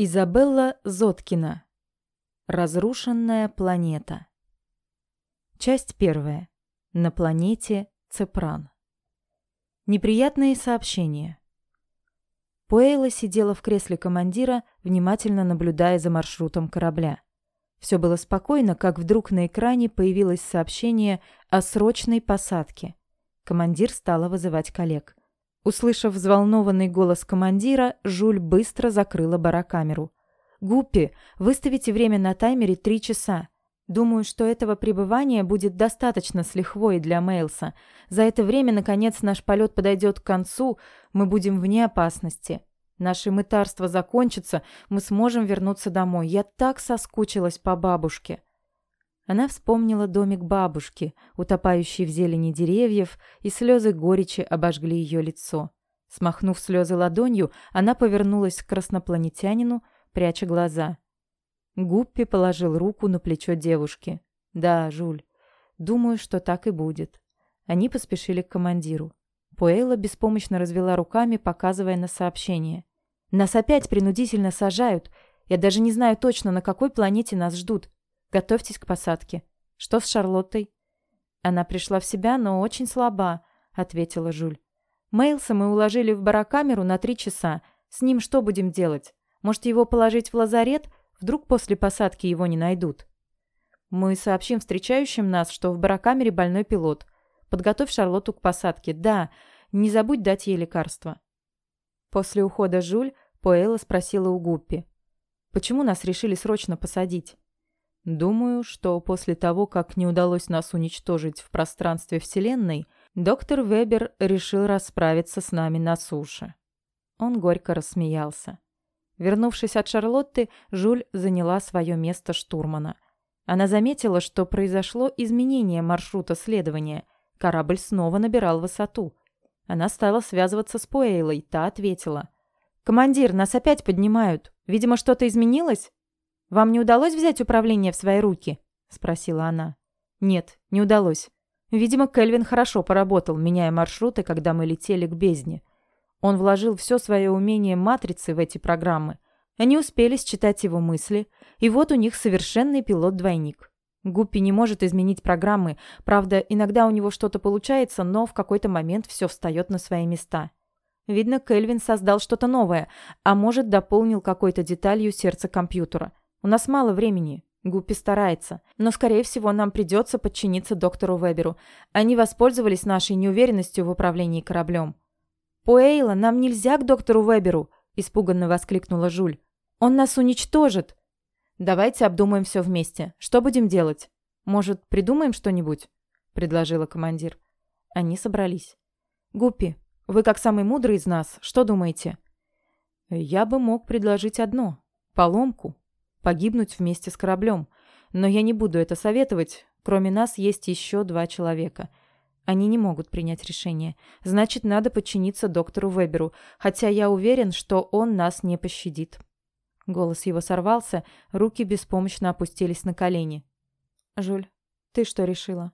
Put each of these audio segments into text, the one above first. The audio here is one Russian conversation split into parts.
Изабелла Зоткина. Разрушенная планета. Часть первая. На планете Цепран. Неприятные сообщения. Пуэйла сидела в кресле командира, внимательно наблюдая за маршрутом корабля. Все было спокойно, как вдруг на экране появилось сообщение о срочной посадке. Командир стала вызывать коллег. Услышав взволнованный голос командира, Жуль быстро закрыла барокамеру. «Гуппи, выставите время на таймере три часа. Думаю, что этого пребывания будет достаточно с лихвой для Мейлса. За это время, наконец, наш полет подойдет к концу, мы будем вне опасности. Наше мытарство закончится, мы сможем вернуться домой. Я так соскучилась по бабушке». Она вспомнила домик бабушки, утопающий в зелени деревьев, и слезы горечи обожгли ее лицо. Смахнув слезы ладонью, она повернулась к краснопланетянину, пряча глаза. Гуппи положил руку на плечо девушки. «Да, Жуль, думаю, что так и будет». Они поспешили к командиру. Пуэйла беспомощно развела руками, показывая на сообщение. «Нас опять принудительно сажают. Я даже не знаю точно, на какой планете нас ждут. Готовьтесь к посадке. Что с Шарлоттой?» «Она пришла в себя, но очень слаба», — ответила Жуль. «Мейлса мы уложили в барокамеру на три часа. С ним что будем делать? Может, его положить в лазарет? Вдруг после посадки его не найдут?» «Мы сообщим встречающим нас, что в барокамере больной пилот. Подготовь Шарлотту к посадке. Да, не забудь дать ей лекарство». После ухода Жуль Поэла спросила у Гуппи. «Почему нас решили срочно посадить?» Думаю, что после того, как не удалось нас уничтожить в пространстве Вселенной, доктор Вебер решил расправиться с нами на суше. Он горько рассмеялся. Вернувшись от Шарлотты, Жуль заняла свое место штурмана. Она заметила, что произошло изменение маршрута следования. Корабль снова набирал высоту. Она стала связываться с Пуэйлой, та ответила. «Командир, нас опять поднимают. Видимо, что-то изменилось?» «Вам не удалось взять управление в свои руки?» – спросила она. «Нет, не удалось. Видимо, Кельвин хорошо поработал, меняя маршруты, когда мы летели к бездне. Он вложил все свое умение матрицы в эти программы. Они успели считать его мысли, и вот у них совершенный пилот-двойник. Гуппи не может изменить программы, правда, иногда у него что-то получается, но в какой-то момент все встает на свои места. Видно, Кельвин создал что-то новое, а может, дополнил какой-то деталью сердца компьютера. У нас мало времени. Гуппи старается. Но, скорее всего, нам придется подчиниться доктору Веберу. Они воспользовались нашей неуверенностью в управлении кораблем. «Пуэйла, нам нельзя к доктору Веберу!» – испуганно воскликнула Жуль. «Он нас уничтожит!» «Давайте обдумаем все вместе. Что будем делать? Может, придумаем что-нибудь?» – предложила командир. Они собрались. «Гуппи, вы как самый мудрый из нас, что думаете?» «Я бы мог предложить одно. Поломку погибнуть вместе с кораблем. Но я не буду это советовать. Кроме нас есть еще два человека. Они не могут принять решение. Значит, надо подчиниться доктору Веберу, хотя я уверен, что он нас не пощадит. Голос его сорвался, руки беспомощно опустились на колени. «Жуль, ты что решила?»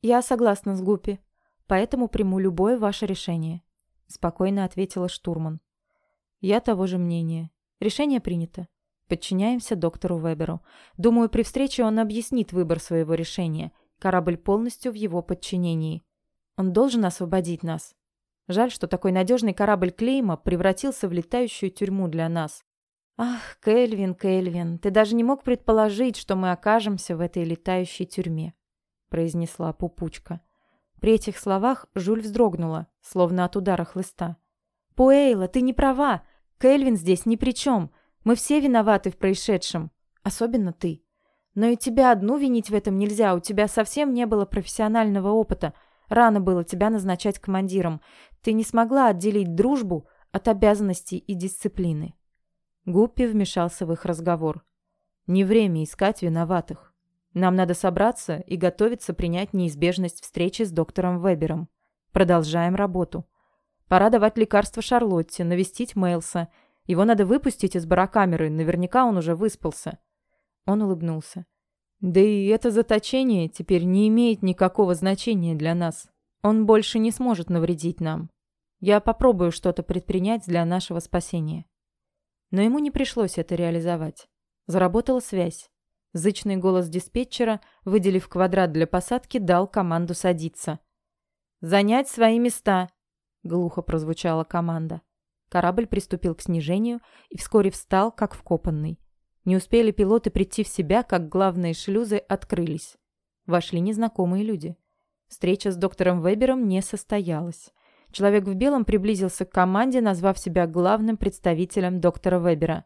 «Я согласна с Гуппи, поэтому приму любое ваше решение», — спокойно ответила штурман. «Я того же мнения. Решение принято. Подчиняемся доктору Веберу. Думаю, при встрече он объяснит выбор своего решения. Корабль полностью в его подчинении. Он должен освободить нас. Жаль, что такой надежный корабль Клейма превратился в летающую тюрьму для нас. Ах, Кельвин, Кельвин, ты даже не мог предположить, что мы окажемся в этой летающей тюрьме, произнесла Пупучка. При этих словах Жуль вздрогнула, словно от удара хлыста. Пуэйла, ты не права. Кельвин здесь ни при чем. Мы все виноваты в происшедшем, особенно ты. Но и тебя одну винить в этом нельзя, у тебя совсем не было профессионального опыта. Рано было тебя назначать командиром. Ты не смогла отделить дружбу от обязанностей и дисциплины. Гуппи вмешался в их разговор. Не время искать виноватых. Нам надо собраться и готовиться принять неизбежность встречи с доктором Вебером. Продолжаем работу. Пора давать лекарство Шарлотте, навестить Мейлса – его надо выпустить из барокамеры, наверняка он уже выспался. Он улыбнулся. Да и это заточение теперь не имеет никакого значения для нас. Он больше не сможет навредить нам. Я попробую что-то предпринять для нашего спасения. Но ему не пришлось это реализовать. Заработала связь. Зычный голос диспетчера, выделив квадрат для посадки, дал команду садиться. «Занять свои места!» — глухо прозвучала команда. Корабль приступил к снижению и вскоре встал, как вкопанный. Не успели пилоты прийти в себя, как главные шлюзы открылись. Вошли незнакомые люди. Встреча с доктором Вебером не состоялась. Человек в белом приблизился к команде, назвав себя главным представителем доктора Вебера.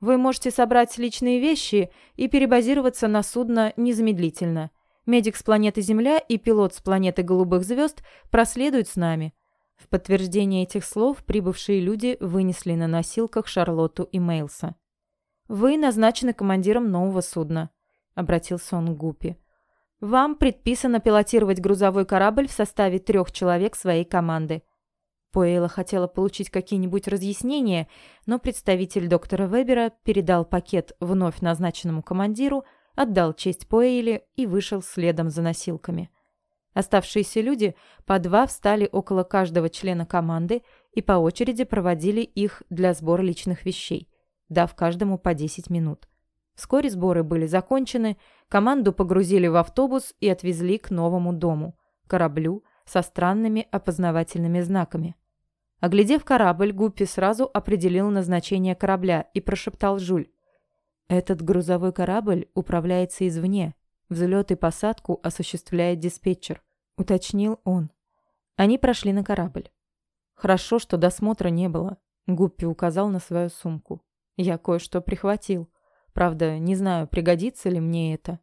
Вы можете собрать личные вещи и перебазироваться на судно незамедлительно. Медик с планеты Земля и пилот с планеты Голубых Звезд проследуют с нами. В подтверждение этих слов прибывшие люди вынесли на носилках Шарлотту и Мейлса. «Вы назначены командиром нового судна», — обратился он к Гуппи. «Вам предписано пилотировать грузовой корабль в составе трех человек своей команды. Поэйла хотела получить какие-нибудь разъяснения, но представитель доктора Вебера передал пакет вновь назначенному командиру, отдал честь Поэйле и вышел следом за носилками. Оставшиеся люди по два встали около каждого члена команды и по очереди проводили их для сбора личных вещей, дав каждому по 10 минут. Вскоре сборы были закончены, команду погрузили в автобус и отвезли к новому дому, кораблю, со странными опознавательными знаками. Оглядев корабль, Гуппи сразу определил назначение корабля и прошептал Жуль. «Этот грузовой корабль управляется извне. Взлет и посадку осуществляет диспетчер», — уточнил он. Они прошли на корабль. «Хорошо, что досмотра не было», — Гуппи указал на свою сумку. «Я кое-что прихватил. Правда, не знаю, пригодится ли мне это».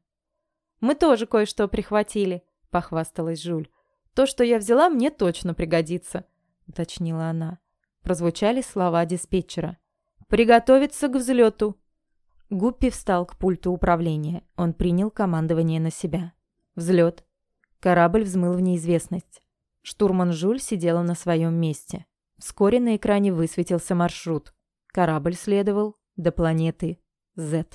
«Мы тоже кое-что прихватили», — похвасталась Жуль. То, что я взяла, мне точно пригодится», — уточнила она. Прозвучали слова диспетчера. «Приготовиться к взлету!» Гуппи встал к пульту управления. Он принял командование на себя. Взлет. Корабль взмыл в неизвестность. Штурман Жуль сидела на своем месте. Вскоре на экране высветился маршрут. Корабль следовал до планеты Z.